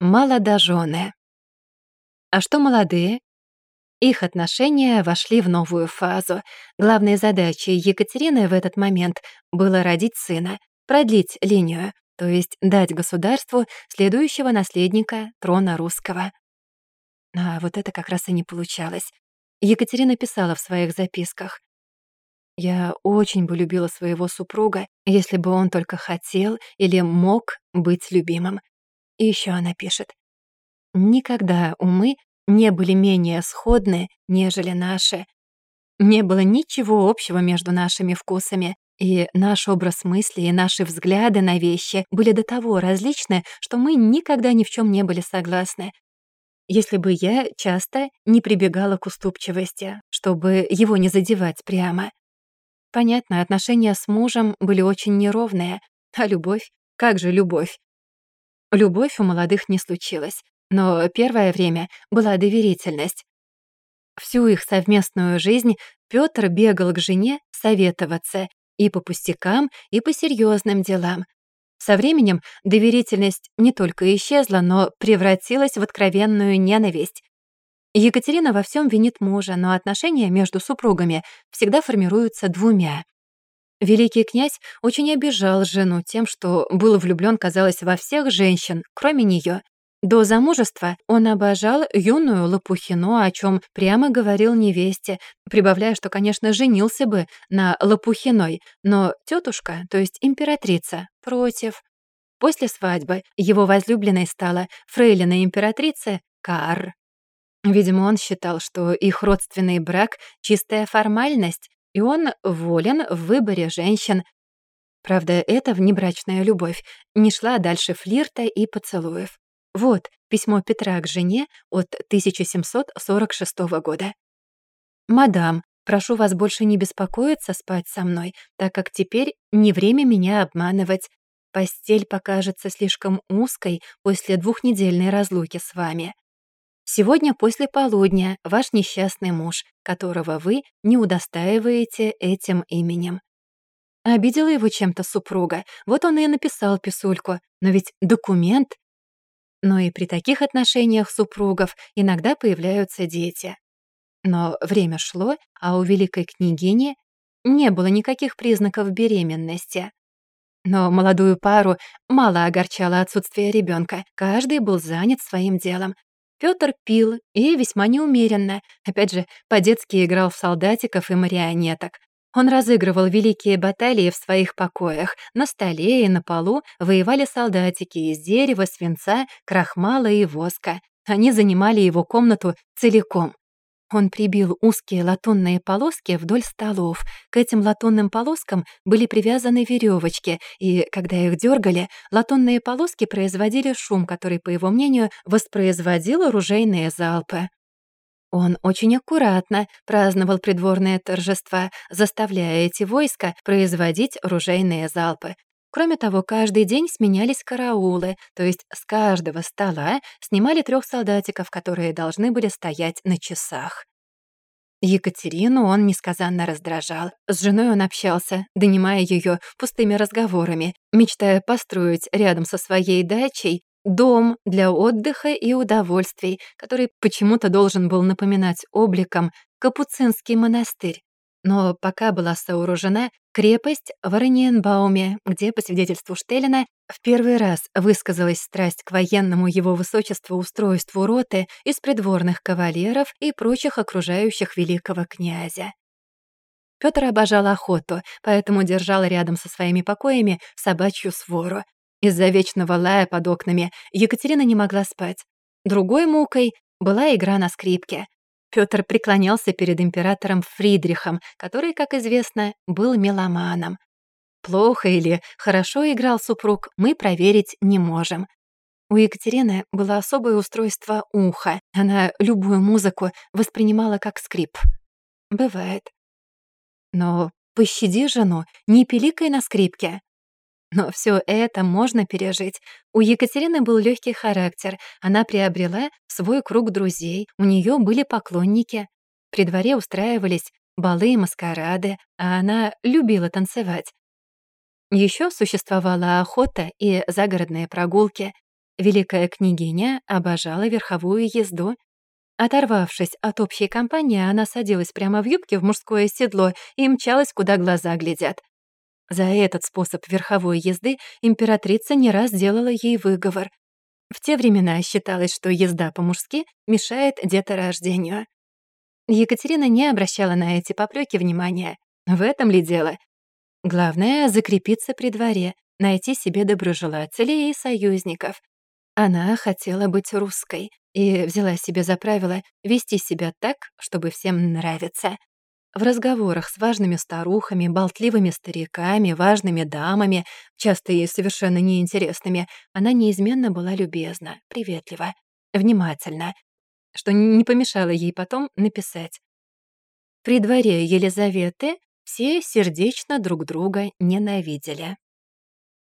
Молодожены. А что молодые? Их отношения вошли в новую фазу. Главной задачей Екатерины в этот момент было родить сына, продлить линию, то есть дать государству следующего наследника трона русского. А вот это как раз и не получалось. Екатерина писала в своих записках. «Я очень бы любила своего супруга, если бы он только хотел или мог быть любимым». И еще она пишет. «Никогда умы не были менее сходны, нежели наши. Не было ничего общего между нашими вкусами, и наш образ мысли и наши взгляды на вещи были до того различны, что мы никогда ни в чем не были согласны. Если бы я часто не прибегала к уступчивости, чтобы его не задевать прямо. Понятно, отношения с мужем были очень неровные, а любовь? Как же любовь? Любовь у молодых не случилась. Но первое время была доверительность. Всю их совместную жизнь Пётр бегал к жене советоваться и по пустякам, и по серьезным делам. Со временем доверительность не только исчезла, но превратилась в откровенную ненависть. Екатерина во всем винит мужа, но отношения между супругами всегда формируются двумя. Великий князь очень обижал жену тем, что был влюблен, казалось, во всех женщин, кроме нее. До замужества он обожал юную Лопухину, о чем прямо говорил невесте, прибавляя, что, конечно, женился бы на Лопухиной, но тетушка, то есть императрица, против. После свадьбы его возлюбленной стала фрейлина императрицы Каар. Видимо, он считал, что их родственный брак — чистая формальность, и он волен в выборе женщин. Правда, эта внебрачная любовь не шла дальше флирта и поцелуев. Вот письмо Петра к жене от 1746 года. «Мадам, прошу вас больше не беспокоиться спать со мной, так как теперь не время меня обманывать. Постель покажется слишком узкой после двухнедельной разлуки с вами. Сегодня после полудня ваш несчастный муж, которого вы не удостаиваете этим именем. Обидела его чем-то супруга, вот он и написал писульку, но ведь документ но и при таких отношениях супругов иногда появляются дети. Но время шло, а у великой княгини не было никаких признаков беременности. Но молодую пару мало огорчало отсутствие ребенка. Каждый был занят своим делом. Пётр пил и весьма неумеренно. Опять же, по-детски играл в солдатиков и марионеток. Он разыгрывал великие баталии в своих покоях. На столе и на полу воевали солдатики из дерева, свинца, крахмала и воска. Они занимали его комнату целиком. Он прибил узкие латунные полоски вдоль столов. К этим латунным полоскам были привязаны веревочки, и, когда их дергали, латунные полоски производили шум, который, по его мнению, воспроизводил оружейные залпы. Он очень аккуратно праздновал придворные торжества, заставляя эти войска производить ружейные залпы. Кроме того, каждый день сменялись караулы, то есть с каждого стола снимали трех солдатиков, которые должны были стоять на часах. Екатерину он несказанно раздражал. С женой он общался, донимая ее пустыми разговорами, мечтая построить рядом со своей дачей Дом для отдыха и удовольствий, который почему-то должен был напоминать обликом Капуцинский монастырь. Но пока была сооружена крепость в Ораниенбауме, где, по свидетельству Штеллина, в первый раз высказалась страсть к военному его высочеству устройству роты из придворных кавалеров и прочих окружающих великого князя. Пётр обожал охоту, поэтому держал рядом со своими покоями собачью свору, из-за вечного лая под окнами Екатерина не могла спать. Другой мукой была игра на скрипке. Пётр преклонялся перед императором Фридрихом, который, как известно, был меломаном. Плохо или хорошо играл супруг, мы проверить не можем. У Екатерины было особое устройство уха. Она любую музыку воспринимала как скрип. Бывает. Но пощади жену, не пиликай на скрипке. Но все это можно пережить. У Екатерины был легкий характер, она приобрела свой круг друзей, у нее были поклонники. При дворе устраивались балы и маскарады, а она любила танцевать. Еще существовала охота и загородные прогулки. Великая княгиня обожала верховую езду. Оторвавшись от общей компании, она садилась прямо в юбке в мужское седло и мчалась, куда глаза глядят. За этот способ верховой езды императрица не раз делала ей выговор. В те времена считалось, что езда по-мужски мешает деторождению. Екатерина не обращала на эти попреки внимания. В этом ли дело? Главное — закрепиться при дворе, найти себе доброжелателей и союзников. Она хотела быть русской и взяла себе за правило вести себя так, чтобы всем нравиться. В разговорах с важными старухами, болтливыми стариками, важными дамами, часто ей совершенно неинтересными, она неизменно была любезна, приветлива, внимательна, что не помешало ей потом написать. При дворе Елизаветы все сердечно друг друга ненавидели.